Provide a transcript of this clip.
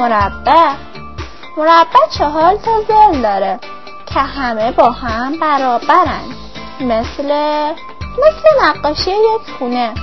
مربع. مربع چهار تا زل داره که همه با هم برابرند مثل مثل نقاشی یک خونه.